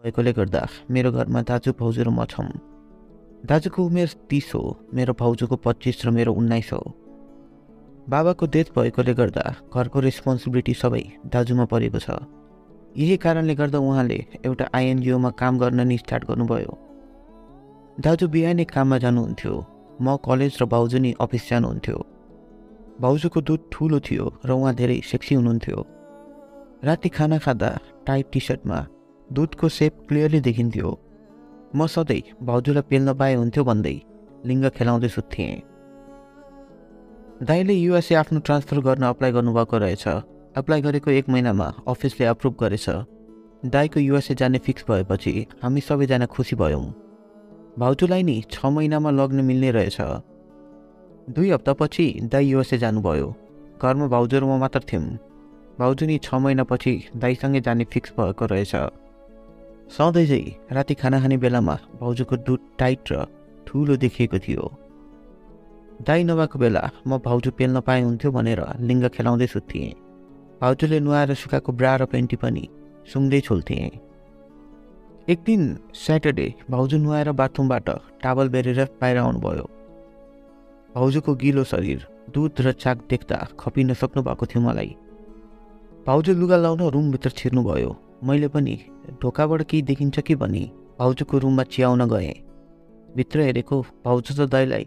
भएकोले गर्दा मेरो घरमा दाजु भाउजू र म छौँ। दाजुको उमेर तिस हो मेरो भाउजूको पच्चिस र मेरो उन्नाइस हो। बाबाको डेथ भएकोले गर्दा घरको रेस्पोन्सिबिलिटी सबै दाजुमा परेको छ। यही कारणले गर्दा उहाँले एउटा आइएनजिओमा काम गर्न नि स्टार्ट गर्नुभयो। दाजु बिहानै काममा जानुहुन्थ्यो। म कलेज र भाउजू नि अफिस जानुहुन्थ्यो। भाउजूको दुध ठुलो थियो र उहाँ धेरै सेक्सी हुनुहुन्थ्यो। राति खाना खाँदा टाइट टी सर्टमा दुधको सेप क्लियरली देखिन्थ्यो। म सधैँ भाउजूलाई पेल्न पाए हुन्थ्यो भन्दै लिङ्ग खेलाउँदै सुत्थेँ दाइले युएसए आफ्नो ट्रान्सफर गर्न अप्लाई गर्नुभएको रहेछ। अप्लाई गरेको एक महिनामा अफिसले अप्रुभ गरेछ। दाईको युएसए जाने फिक्स भएपछि हामी सबैजना खुसी भयौँ। भाउजूलाई नि छ महिनामा लग्न मिल्ने रहेछ। दुई हप्तापछि दाई युएसए जानुभयो। घरमा भाउजू म मात्र थियौँ। भाउजू नि छ महिनापछि दाईसँगै जाने फिक्स भएको रहेछ। सधैँ चाहिँ राति खाना खाने बेलामा भाउजूको दुध टाइट र ठुलो देखिएको थियो। दाई नभएको बेला म भाउजू पेल्न पाए हुन्थ्यो भनेर लिङ्ग खेलाउँदै सुत्थेँ भाउजूले नुहाएर सुकाएको ब्रा र पेन्टी पनि सुँग्दै छोल्थेँ एक दिन स्याटरडे भाउजू नुहाएर बाथरुमबाट टावल बेरेर बाहिर आउनुभयो। भाउजूको गिलो शरीर दुध र चाक देख्दा खपिन सक्नु भएको थियो मलाई। भाउजू लुगा लाउन रुमभित्र छिर्नुभयो। मैले पनि ढोकाबाट केही देखिन्छ कि भनी भाउजूको रुममा चियाउन गएँ। भित्र हेरेको भाउजू त दाईलाई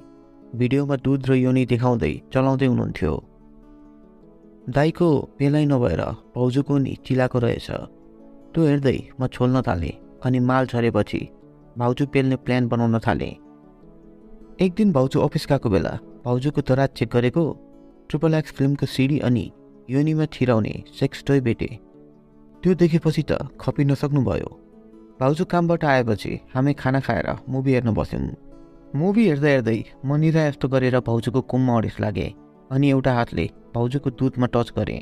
भिडियोमा दुध र योनी देखाउँदै चलाउँदै हुनुहुन्थ्यो। दाईको पेलाइ नभएर भाउजूको नि चिलाएको रहेछ। त्यो हेर्दै म छोल्न थालेँ अनि माल झरेपछि भाउजू पेल्ने प्लान बनाउन थालेँ। एक दिन भाउजू अफिस गएको बेला भाउजूको दराज चेक गरेको ट्रिपल एक्स फिल्मको सिडी अनि योनीमा छिराउने सेक्स टोय भेटे। त्यो देखेपछि त खपिन सक्नुभयो। भाउजू कामबाट आएपछि हामी खाना खाएर मुभी हेर्न बस्यौँ। मुभी हेर्दा हेर्दै म निरा यस्तो गरेर भाउजूको कुममा अडिस लागेँ अनि एउटा हातले भाउजूको दुधमा टच गरेँ।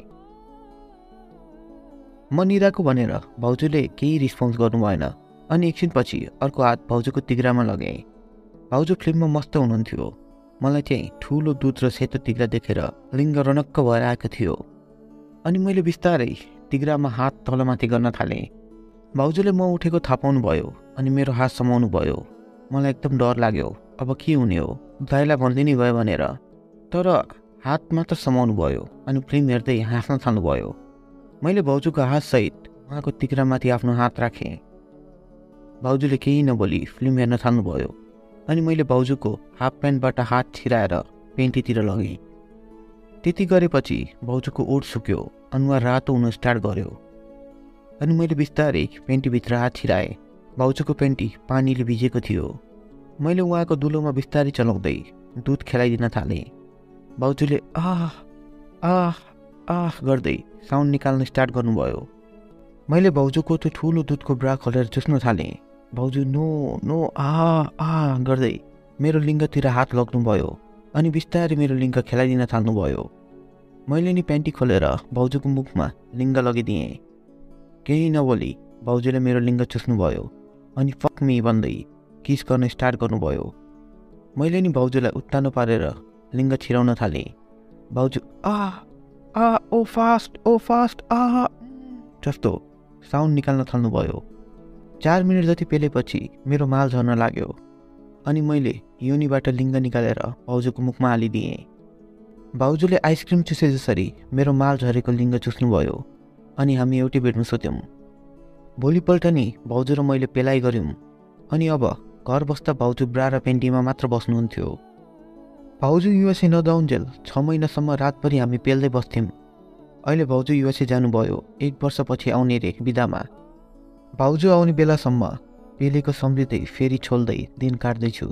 म निराको भनेर भाउजूले केही रिस्पोन्स गर्नु भएन अनि एकछिनपछि अर्को हात भाउजूको तिग्रामा लगेँ। भाउजू फिल्ममा मस्त हुनुहुन्थ्यो। मलाई चाहिँ ठुलो दुध र सेतो तिग्रा देखेर लिङ्ग रनक्क भएर आएको थियो। अनि मैले बिस्तारै तिग्रामा हात तलमाथि गर्न थालेँ। भाउजूले म उठेको थाहा पाउनु भयो अनि मेरो हात समाउनु भयो। मलाई एकदम डर लाग्यो अब के हुने हो? दाइलाई भनिदिने भयो भनेर। तर हात मात्र समाउनु भयो अनि फिल्म हेर्दै हाँस्न थाल्नुभयो। मैले भाउजूको हातसहित उहाँको तिग्रामाथि आफ्नो हात राखेँ। भाउजूले केही नबोली फिल्म हेर्न थाल्नुभयो अनि मैले भाउजूको हाफ प्यान्टबाट हात छिराएर पेन्टीतिर लगेँ। त्यति गरेपछि भाउजूको ओठ सुक्यो अनुहार रातो हुन स्टार्ट गर्यो। अनि मैले बिस्तारै पेन्टीभित्र हात छिराएँ भाउजूको पेन्टी पानीले भिजेको थियो। मैले उहाँको दुलोमा बिस्तारै चलाउँदै दुध खेलाइदिन थालेँ। भाउजूले आह आह आह गर्दै साउन्ड निकाल्न स्टार्ट गर्नुभयो। मैले भाउजूको त्यो ठुलो दुधको ब्रा खोलेर चुस्न थालेँ। भाउजू नो नो आ आ गर्दै मेरो लिङ्गतिर हात लग्नुभयो। अनि बिस्तारै मेरो लिङ्ग खेलाइदिन थाल्नुभयो। मैले नि प्यान्टी खोलेर भाउजूको मुखमा लिङ्ग लगिदिएँ। केही नबोली भाउजूले मेरो लिङ्ग चुस्नुभयो अनि फक्मी भन्दै किस गर्न स्टार्ट गर्नुभयो। मैले नि भाउजूलाई उत्तानो पारेर लिङ्ग छिराउन थालेँ। भाउजू आ आ ओ फास्ट ओ फास्ट आ जस्तो साउन्ड निकाल्न थाल्नुभयो। चार मिनट जति पेलेपछि मेरो माल झर्न लाग्यो। अनि मैले योनीबाट लिङ्ग निकालेर भाउजूको मुखमा हालिदिएँ। भाउजूले आइसक्रिम चुसे जसरी मेरो माल झरेको लिङ्ग चुस्नुभयो अनि हामी एउटै बेडमा सुत्यौँ भोलिपल्ट नि भाउजू र मैले पेलाइ गऱ्यौँ। अनि अब घर बस्दा भाउजू ब्रा र पेन्टीमा मात्र बस्नुहुन्थ्यो। भाउजू युएसए नदाउन्जेल छ महिनासम्म रातभरि हामी पेल्दै बस्थ्यौँ। अहिले भाउजू युएसए जानुभयो एक वर्षपछि आउने रे बिदामा। भाउजू आउने बेलासम्म पेलेको सम्झिँदै फेरि छोल्दै दिन काट्दैछु।